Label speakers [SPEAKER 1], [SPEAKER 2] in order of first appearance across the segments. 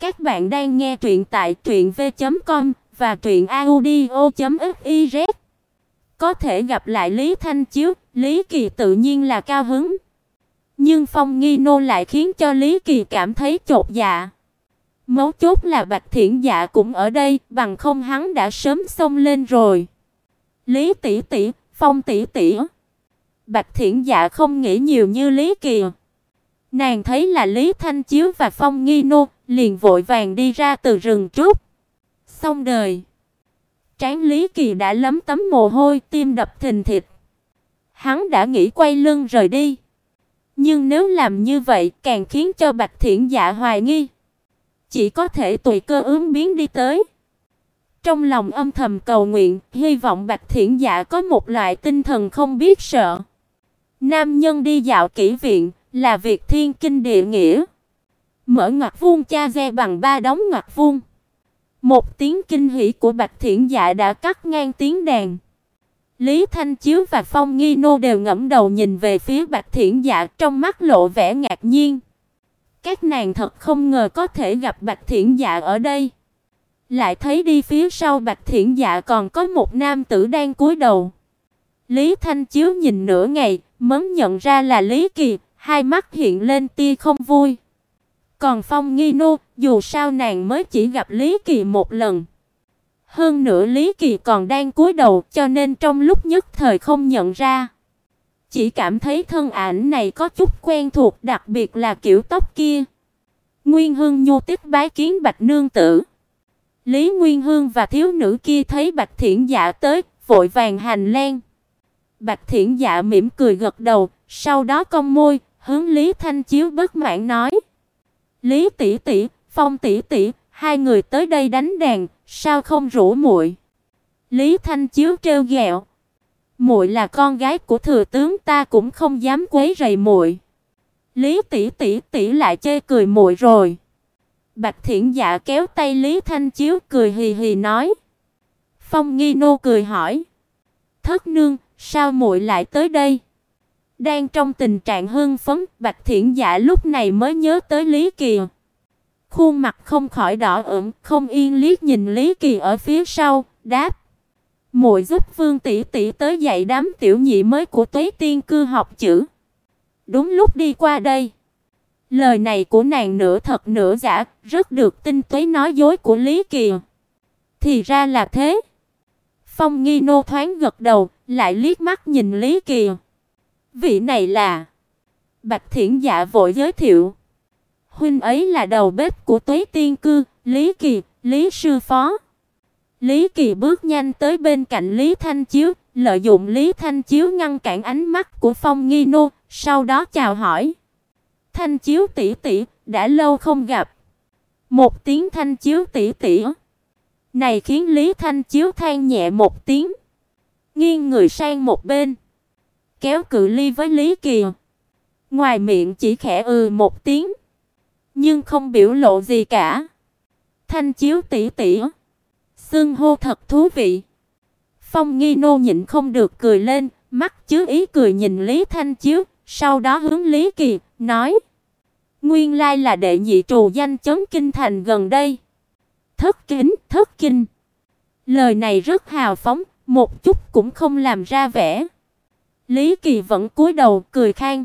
[SPEAKER 1] Các bạn đang nghe truyện tại truyệnv.com và truyệnaudio.fiz. Có thể gặp lại Lý Thanh Chiếu, Lý Kỳ tự nhiên là cao hứng. Nhưng Phong Nghi Nô lại khiến cho Lý Kỳ cảm thấy chột dạ. Mấu chốt là Bạch Thiển Dạ cũng ở đây, bằng không hắn đã sớm xông lên rồi. Lý tỷ tỷ, Phong tỷ tỷ. Bạch Thiển Dạ không nghĩ nhiều như Lý Kỳ. Nàng thấy là Lý Thanh Chiếu và Phong Nghi Nô, liền vội vàng đi ra từ rừng trúc. Xong đời. Tráng Lý Kỳ đã lấm tấm mồ hôi, tim đập thình thịch. Hắn đã nghĩ quay lưng rời đi. Nhưng nếu làm như vậy, càng khiến cho Bạch Thiển Dạ hoài nghi. Chỉ có thể tùy cơ ứng biến đi tới. Trong lòng âm thầm cầu nguyện, hy vọng Bạch Thiển Dạ có một loại tinh thần không biết sợ. Nam nhân đi dạo kỹ viện là việc thiên kinh địa nghĩa. Mở ngoặc vuông cha ve bằng ba đóng ngoặc vuông. Một tiếng kinh hỉ của Bạch Thiển Dạ đã cắt ngang tiếng đàn. Lý Thanh Chiếu và Phong Nghi Nô đều ngẩng đầu nhìn về phía Bạch Thiển Dạ, trong mắt lộ vẻ ngạc nhiên. Các nàng thật không ngờ có thể gặp Bạch Thiển Dạ ở đây. Lại thấy đi phía sau Bạch Thiển Dạ còn có một nam tử đang cúi đầu. Lý Thanh Chiếu nhìn nửa ngày, mới nhận ra là Lý Kỳ, hai mắt hiện lên tia không vui. Còn Phong Nghi Nô, dù sao nàng mới chỉ gặp Lý Kỳ một lần. Hơn nữa Lý Kỳ còn đang cúi đầu, cho nên trong lúc nhất thời không nhận ra. Chỉ cảm thấy thân ảnh này có chút quen thuộc, đặc biệt là kiểu tóc kia. Nguyên Hương nhu tiếp bái kiến Bạch nương tử. Lý Nguyên Hương và thiếu nữ kia thấy Bạch Thiển Dạ tới, vội vàng hành len Bạch Thiển Dạ mỉm cười gật đầu, sau đó cong môi, hướng Lý Thanh Chiếu bất mãn nói: "Lý tỷ tỷ, Phong tỷ tỷ, hai người tới đây đánh đàn, sao không rủ muội?" Lý Thanh Chiếu trêu ghẹo: "Muội là con gái của thừa tướng ta cũng không dám quấy rầy muội." Lý tỷ tỷ tỷ lại chê cười muội rồi. Bạch Thiển Dạ kéo tay Lý Thanh Chiếu cười hì hì nói. Phong Nghi Nô cười hỏi: "Thất nương, sao muội lại tới đây?" Đang trong tình trạng hưng phấn, Bạch Thiển Dạ lúc này mới nhớ tới Lý Kỳ. Khuôn mặt không khỏi đỏ ửng, không yên liếc nhìn Lý Kỳ ở phía sau, đáp: "Muội giúp Vương tỷ tỷ tới dạy đám tiểu nhị mới của Tuế Tiên cư học chữ." Đúng lúc đi qua đây, lời này của nàng nửa thật nửa giả, rất được tin Tuế nói dối của Lý Kỳ. Thì ra là thế. Phong Nghi Nô thoáng gật đầu, lại liếc mắt nhìn Lý Kỳ. Vị này là Bạch Thiển Dạ vội giới thiệu. Huynh ấy là đầu bếp của Tuế Tiên cư, Lý Kỳ, Lý sư phó. Lý Kỳ bước nhanh tới bên cạnh Lý Thanh Chiếu, lợi dụng Lý Thanh Chiếu ngăn cản ánh mắt của Phong Nghi Nô, sau đó chào hỏi. Thanh Chiếu tỷ tỷ, đã lâu không gặp. Một tiếng Thanh Chiếu tỷ tỷ. Này khiến Lý Thanh Chiếu than nhẹ một tiếng, nghiêng người sang một bên kéo cự ly với Lý Kỳ. Ngoài miệng chỉ khẽ ừ một tiếng, nhưng không biểu lộ gì cả. Thanh chiếu tỷ tỷ, xưng hô thật thú vị. Phong Nghi Nô nhịn không được cười lên, mắt chứa ý cười nhìn Lý Thanh chiếu, sau đó hướng Lý Kỳ nói: "Nguyên lai là đệ nhị trù danh chấn kinh thành gần đây." Thất kính, thất kinh. Lời này rất hào phóng, một chút cũng không làm ra vẻ. Lý Kỳ vẫn cúi đầu cười khan.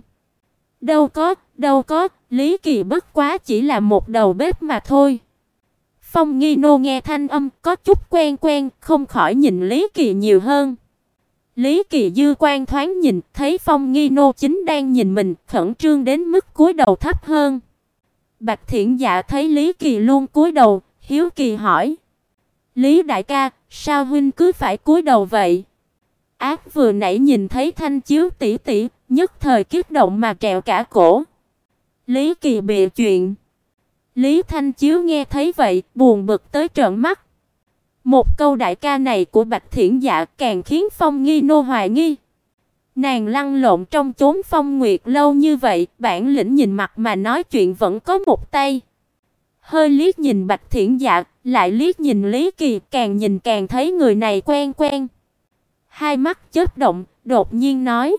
[SPEAKER 1] Đâu có, đâu có, Lý Kỳ bất quá chỉ là một đầu bếp mà thôi. Phong Nghi Nô nghe thanh âm có chút quen quen, không khỏi nhìn Lý Kỳ nhiều hơn. Lý Kỳ dư quan thoáng nhìn, thấy Phong Nghi Nô chính đang nhìn mình, khẩn trương đến mức cúi đầu thấp hơn. Bạch Thiển Dạ thấy Lý Kỳ luôn cúi đầu, hiếu kỳ hỏi: "Lý đại ca, sao huynh cứ phải cúi đầu vậy?" Ác vừa nãy nhìn thấy Thanh Chiếu tỷ tỷ, nhất thời kích động mà trẹo cả cổ. Lý Kỳ bịa chuyện. Lý Thanh Chiếu nghe thấy vậy, buồn bực tới trợn mắt. Một câu đại ca này của Bạch Thiển Dạ càng khiến Phong Nghi nô hoài nghi. Nàng lăn lộn trong chốn phong nguyệt lâu như vậy, bản lĩnh nhìn mặt mà nói chuyện vẫn có một tay. Hơi liếc nhìn Bạch Thiển Dạ, lại liếc nhìn Lý Kỳ, càng nhìn càng thấy người này quen quen. Hai mắt chớp động, đột nhiên nói: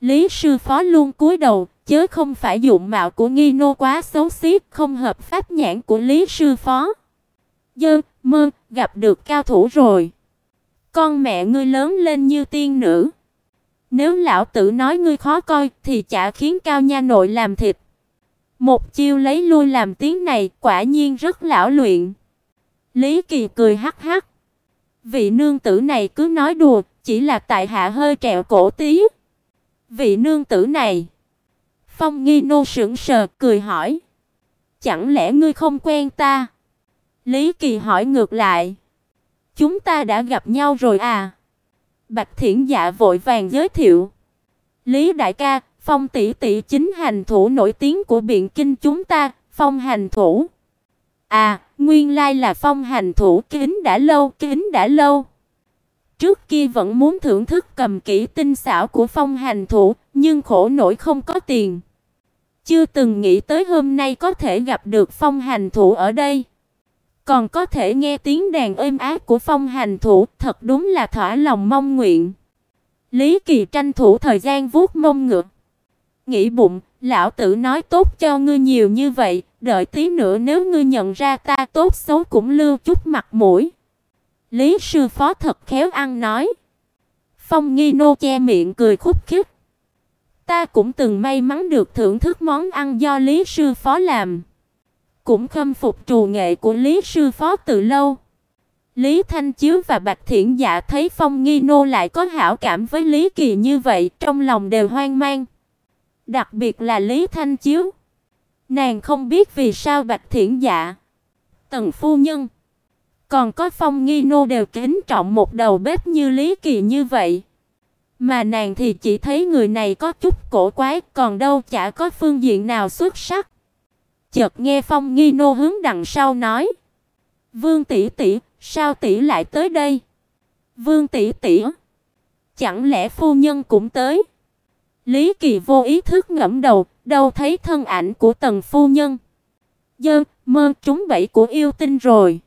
[SPEAKER 1] "Lý sư phó luôn cúi đầu, chớ không phải dụng mạo của Nghi nô quá xấu xí, không hợp pháp nhãn của Lý sư phó. Dơ, mơ, gặp được cao thủ rồi. Con mẹ ngươi lớn lên như tiên nữ. Nếu lão tử nói ngươi khó coi thì chả khiến cao nha nội làm thịt. Một chiêu lấy lui làm tiếng này quả nhiên rất lão luyện. Lý Kỳ cười hắc hắc. Vị nương tử này cứ nói đùa, chỉ là tại hạ hơi trẹo cổ tí. Vị nương tử này. Phong Nghi nô sững sờ cười hỏi. Chẳng lẽ ngươi không quen ta? Lý Kỳ hỏi ngược lại. Chúng ta đã gặp nhau rồi à? Bạch Thiển Dạ vội vàng giới thiệu. Lý đại ca, Phong tỷ tỷ chính hành thủ nổi tiếng của biện kinh chúng ta, Phong hành thủ. À, nguyên lai là Phong hành thủ kính đã lâu, kính đã lâu. Trước kia vẫn muốn thưởng thức cầm kỹ tinh xảo của Phong hành thủ, nhưng khổ nổi không có tiền. Chưa từng nghĩ tới hôm nay có thể gặp được Phong hành thủ ở đây. Còn có thể nghe tiếng đàn êm ái của Phong hành thủ, thật đúng là thỏa lòng mong nguyện. Lý Kỳ tranh thủ thời gian vuốt mông ngựa. Nghĩ bụng, lão tử nói tốt cho ngươi nhiều như vậy, đợi tí nữa nếu ngươi nhận ra ta tốt xấu cũng lưu chút mặt mũi. Lý sư phó thật khéo ăn nói. Phong Nghi nô che miệng cười khúc khích. Ta cũng từng may mắn được thưởng thức món ăn do Lý sư phó làm. Cũng khâm phục trù nghệ của Lý sư phó từ lâu. Lý Thanh Chiếu và Bạch Thiển Dạ thấy Phong Nghi nô lại có hảo cảm với Lý Kỳ như vậy, trong lòng đều hoang mang. Đặc biệt là Lý Thanh Chiếu. Nàng không biết vì sao Bạch Thiển Dạ, Tần phu nhân, còn có Phong Nghi nô đều kính trọng một đầu bếp như Lý Kỳ như vậy. Mà nàng thì chỉ thấy người này có chút cổ quái, còn đâu chả có phương diện nào xuất sắc. Chợt nghe Phong Nghi nô hướng đằng sau nói: "Vương tỷ tỷ, sao tỷ lại tới đây?" "Vương tỷ tỷ, chẳng lẽ phu nhân cũng tới?" Lý Kỳ vô ý thức ngẫm đầu, đâu thấy thân ảnh của Tần phu nhân. Dơ, mơ trúng bẫy của yêu tinh rồi.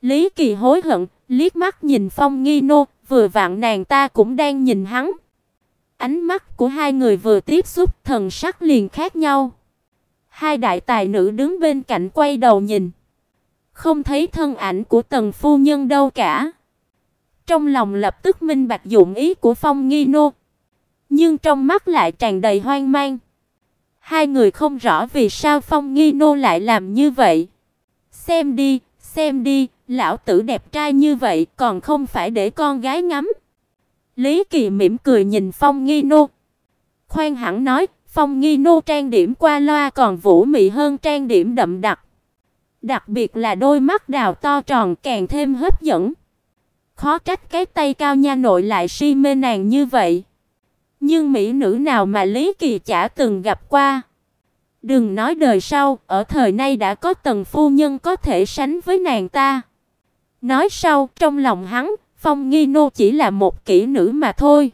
[SPEAKER 1] Lý Kỳ hối hận, liếc mắt nhìn Phong Nghi Nô, vừa vặn nàng ta cũng đang nhìn hắn. Ánh mắt của hai người vừa tiếp xúc, thần sắc liền khác nhau. Hai đại tài nữ đứng bên cạnh quay đầu nhìn, không thấy thân ảnh của Tần phu nhân đâu cả. Trong lòng lập tức minh bạch dụng ý của Phong Nghi Nô, nhưng trong mắt lại tràn đầy hoang mang. Hai người không rõ vì sao Phong Nghi Nô lại làm như vậy. Xem đi, xem đi, lão tử đẹp trai như vậy còn không phải để con gái ngắm. Lý Kỳ mỉm cười nhìn Phong Nghi Nô. Khoan hẳn nói, Phong Nghi Nô trang điểm qua loa còn vũ mị hơn trang điểm đậm đặc. Đặc biệt là đôi mắt đào to tròn càng thêm hấp dẫn. Khó trách cái tay cao nha nội lại si mê nàng như vậy. Nhưng mỹ nữ nào mà Lý Kỳ chả từng gặp qua. Đừng nói đời sau, ở thời nay đã có tầng phu nhân có thể sánh với nàng ta. Nói sau, trong lòng hắn, Phong Nghi Nô chỉ là một kỹ nữ mà thôi.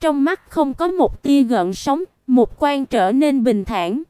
[SPEAKER 1] Trong mắt không có một tia gợn sóng, một quan trở nên bình thản.